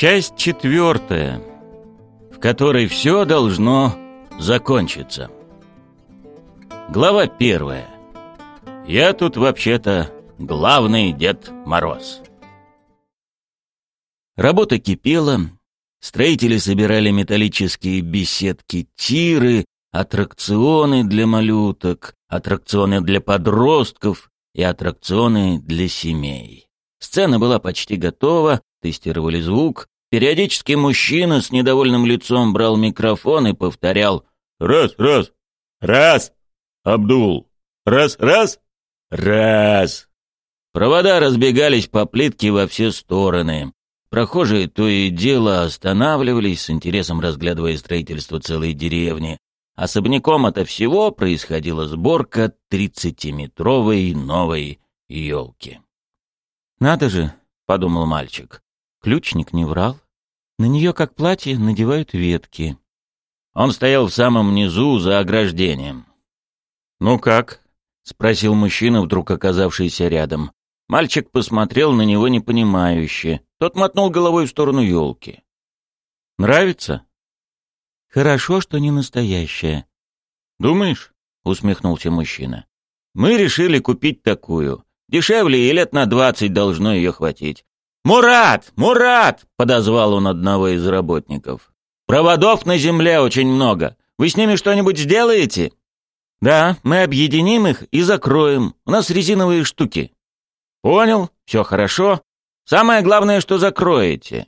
Часть четвертая, в которой все должно закончиться. Глава первая. Я тут вообще-то главный Дед Мороз. Работа кипела, строители собирали металлические беседки-тиры, аттракционы для малюток, аттракционы для подростков и аттракционы для семей. Сцена была почти готова, тестировали звук. Периодически мужчина с недовольным лицом брал микрофон и повторял «Раз, раз, раз, Абдул, раз, раз, раз». Провода разбегались по плитке во все стороны. Прохожие то и дело останавливались, с интересом разглядывая строительство целой деревни. Особняком ото всего происходила сборка тридцатиметровой новой елки. «Надо же», — подумал мальчик, Ключник не врал. На нее, как платье, надевают ветки. Он стоял в самом низу, за ограждением. «Ну как?» — спросил мужчина, вдруг оказавшийся рядом. Мальчик посмотрел на него непонимающе. Тот мотнул головой в сторону елки. «Нравится?» «Хорошо, что не настоящая». «Думаешь?» — усмехнулся мужчина. «Мы решили купить такую. Дешевле и лет на двадцать должно ее хватить. «Мурат! Мурат!» — подозвал он одного из работников. «Проводов на земле очень много. Вы с ними что-нибудь сделаете?» «Да, мы объединим их и закроем. У нас резиновые штуки». «Понял, все хорошо. Самое главное, что закроете».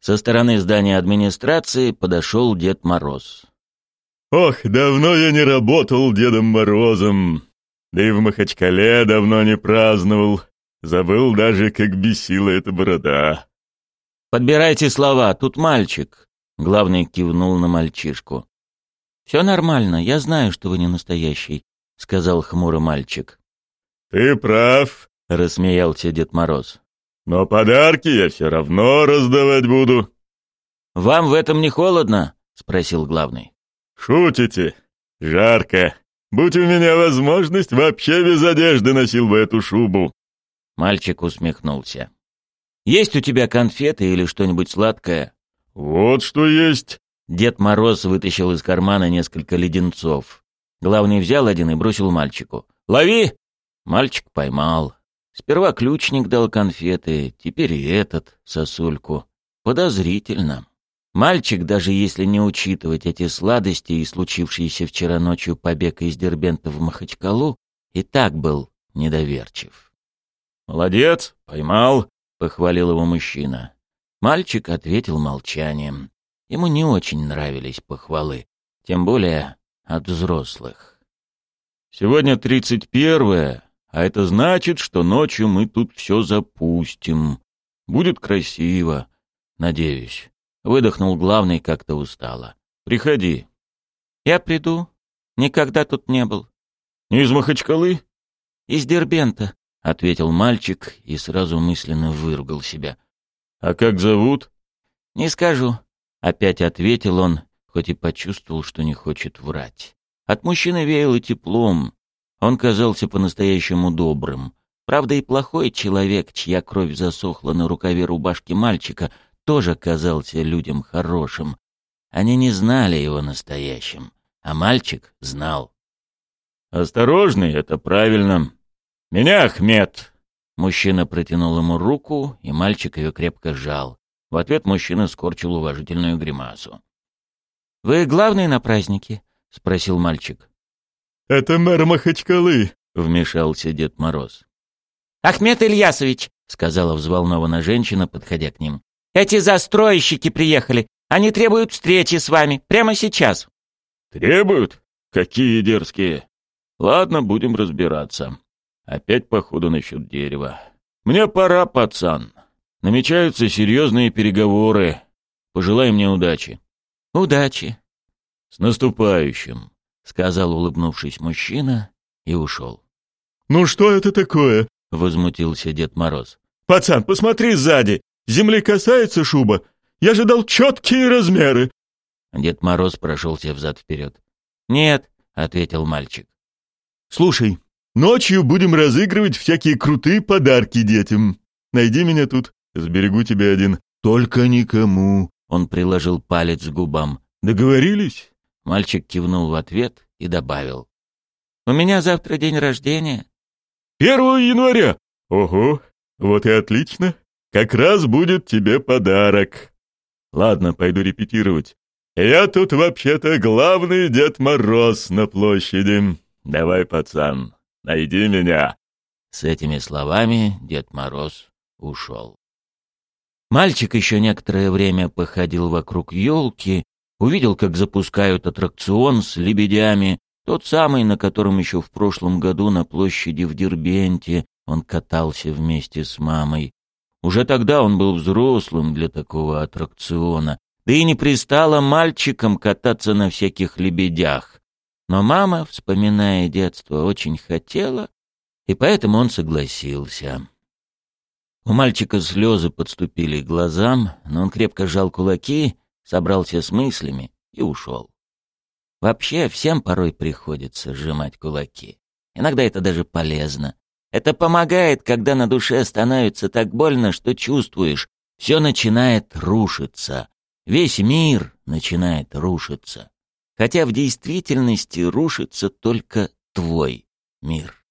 Со стороны здания администрации подошел Дед Мороз. «Ох, давно я не работал Дедом Морозом. Да и в Махачкале давно не праздновал. Забыл даже, как бесила эта борода. «Подбирайте слова, тут мальчик», — главный кивнул на мальчишку. «Все нормально, я знаю, что вы не настоящий», — сказал хмурый мальчик. «Ты прав», — рассмеялся Дед Мороз. «Но подарки я все равно раздавать буду». «Вам в этом не холодно?» — спросил главный. «Шутите? Жарко. Будь у меня возможность, вообще без одежды носил бы эту шубу. Мальчик усмехнулся. «Есть у тебя конфеты или что-нибудь сладкое?» «Вот что есть!» Дед Мороз вытащил из кармана несколько леденцов. Главный взял один и бросил мальчику. «Лови!» Мальчик поймал. Сперва ключник дал конфеты, теперь и этот, сосульку. Подозрительно. Мальчик, даже если не учитывать эти сладости и случившийся вчера ночью побег из Дербента в Махачкалу, и так был недоверчив. «Молодец, поймал», — похвалил его мужчина. Мальчик ответил молчанием. Ему не очень нравились похвалы, тем более от взрослых. «Сегодня тридцать первое, а это значит, что ночью мы тут все запустим. Будет красиво, надеюсь». Выдохнул главный как-то устало. «Приходи». «Я приду. Никогда тут не был». «Не из Махачкалы?» «Из Дербента», — ответил мальчик и сразу мысленно выругал себя. «А как зовут?» «Не скажу», — опять ответил он, хоть и почувствовал, что не хочет врать. От мужчины веяло теплом. Он казался по-настоящему добрым. Правда, и плохой человек, чья кровь засохла на рукаве рубашки мальчика, тоже казался людям хорошим. Они не знали его настоящим, а мальчик знал. «Осторожный, это правильно», «Меня Ахмед!» Мужчина протянул ему руку, и мальчик ее крепко сжал. В ответ мужчина скорчил уважительную гримасу. «Вы главный на празднике?» — спросил мальчик. «Это мэр Махачкалы», — вмешался Дед Мороз. «Ахмед Ильясович», — сказала взволнованная женщина, подходя к ним. «Эти застройщики приехали. Они требуют встречи с вами прямо сейчас». «Требуют? Какие дерзкие! Ладно, будем разбираться». Опять походу насчет дерева. Мне пора, пацан. Намечаются серьезные переговоры. Пожелай мне удачи. Удачи. С наступающим, сказал улыбнувшись мужчина и ушел. Ну что это такое? возмутился Дед Мороз. Пацан, посмотри сзади. Земли касается шуба. Я же дал четкие размеры. Дед Мороз прошелся взад вперед. Нет, ответил мальчик. Слушай, Ночью будем разыгрывать всякие крутые подарки детям. Найди меня тут, сберегу тебе один. Только никому!» Он приложил палец к губам. «Договорились?» Мальчик кивнул в ответ и добавил. «У меня завтра день рождения». «Первого января!» «Ого, вот и отлично. Как раз будет тебе подарок. Ладно, пойду репетировать. Я тут вообще-то главный Дед Мороз на площади. Давай, пацан, найди меня». С этими словами Дед Мороз ушел. Мальчик еще некоторое время походил вокруг елки, увидел, как запускают аттракцион с лебедями, тот самый, на котором еще в прошлом году на площади в Дербенте он катался вместе с мамой. Уже тогда он был взрослым для такого аттракциона, да и не пристало мальчикам кататься на всяких лебедях. Но мама, вспоминая детство, очень хотела, и поэтому он согласился. У мальчика слезы подступили к глазам, но он крепко сжал кулаки, собрался с мыслями и ушел. Вообще, всем порой приходится сжимать кулаки. Иногда это даже полезно. Это помогает, когда на душе становится так больно, что чувствуешь, все начинает рушиться. Весь мир начинает рушиться. Хотя в действительности рушится только твой мир.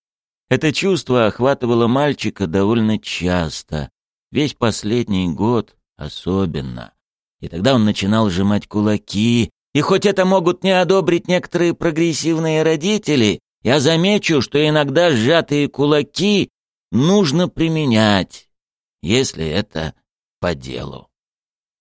Это чувство охватывало мальчика довольно часто, весь последний год особенно. И тогда он начинал сжимать кулаки, и хоть это могут не одобрить некоторые прогрессивные родители, я замечу, что иногда сжатые кулаки нужно применять, если это по делу.